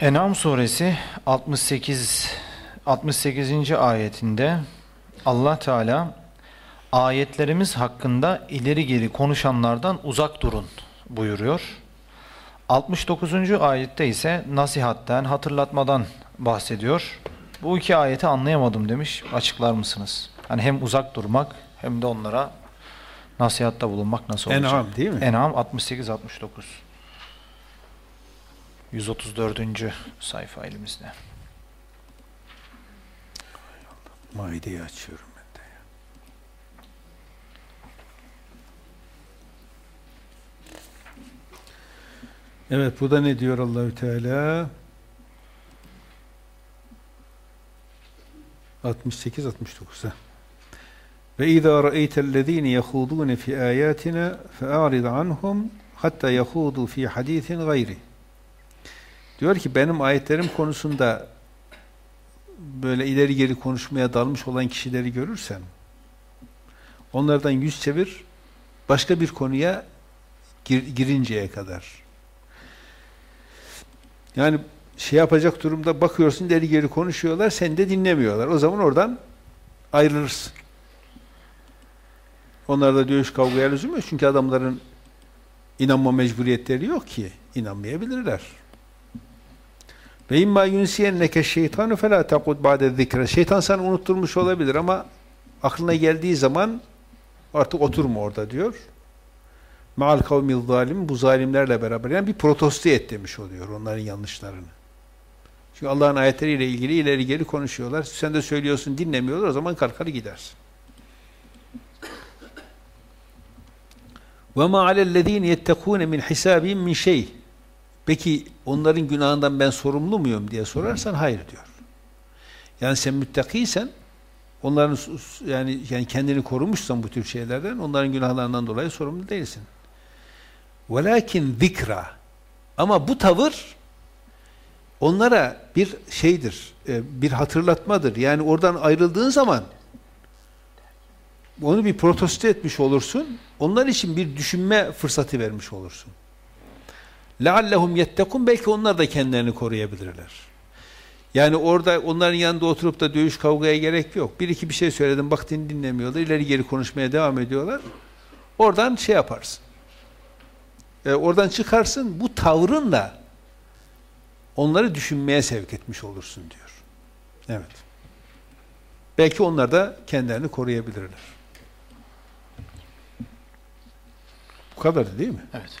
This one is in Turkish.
En'am suresi 68 68. ayetinde Allah Teala ayetlerimiz hakkında ileri geri konuşanlardan uzak durun buyuruyor. 69. ayette ise nasihatten, hatırlatmadan bahsediyor. Bu iki ayeti anlayamadım demiş. Açıklar mısınız? Hani hem uzak durmak hem de onlara nasihatta bulunmak nasıl olacak? En'am değil mi? En'am 68 69. 134. sayfa elimizde. Maideyi açıyorum ben de. Evet burada ne diyor Allahü Teala? 68 69'a. Ve izâ ra'eytellezîne yehûdûne fi âyâtina fe'ârid anhum hatta yehûdû fi hadîsin gayri. Diyor ki benim ayetlerim konusunda böyle ileri geri konuşmaya dalmış olan kişileri görürsen onlardan yüz çevir başka bir konuya gir- girinceye kadar. Yani şey yapacak durumda bakıyorsun ileri geri konuşuyorlar sen de dinlemiyorlar. O zaman oradan ayrılırsın. Onlarda dövüş kavgaya lüzum. Çünkü adamların inanma mecburiyetleri yok ki. İnanmayabilirler. Ve imma yunsiyenneke şeytanu fela taqud ba'de zikre. Şeytan sana unutturmuş olabilir ama aklına geldiği zaman artık oturma orada diyor. Ma'al kavmil zalim bu zalimlerle beraber yani bir protesto et demiş oluyor onların yanlışlarını. Çünkü Allah'ın ayetleriyle ilgili ileri geri konuşuyorlar. Sen de söylüyorsun dinlemiyorlar o zaman kalkar gidersin. Ve ma alellezine yettekûne min hisabihim min şey. Peki onların günahından ben sorumlu muyum diye sorarsan hayır diyor. Yani sen müttakiysen onların yani yani kendini korumuşsan bu tür şeylerden onların günahlarından dolayı sorumlu değilsin. Velakin zikra. Ama bu tavır onlara bir şeydir, e, bir hatırlatmadır. Yani oradan ayrıldığın zaman onu bir protesto etmiş olursun. Onlar için bir düşünme fırsatı vermiş olursun. لَعَلَّهُمْ يَتَّقُونَ Belki onlar da kendilerini koruyabilirler. Yani orada onların yanında oturup da dövüş kavgaya gerek yok. Bir iki bir şey söyledim, bak din- dinlemiyorlar, ileri geri konuşmaya devam ediyorlar. Oradan şey yaparsın. E, oradan çıkarsın, bu tavrınla onları düşünmeye sevk etmiş olursun diyor. Evet. Belki onlar da kendilerini koruyabilirler. Bu kadardı değil mi? Evet.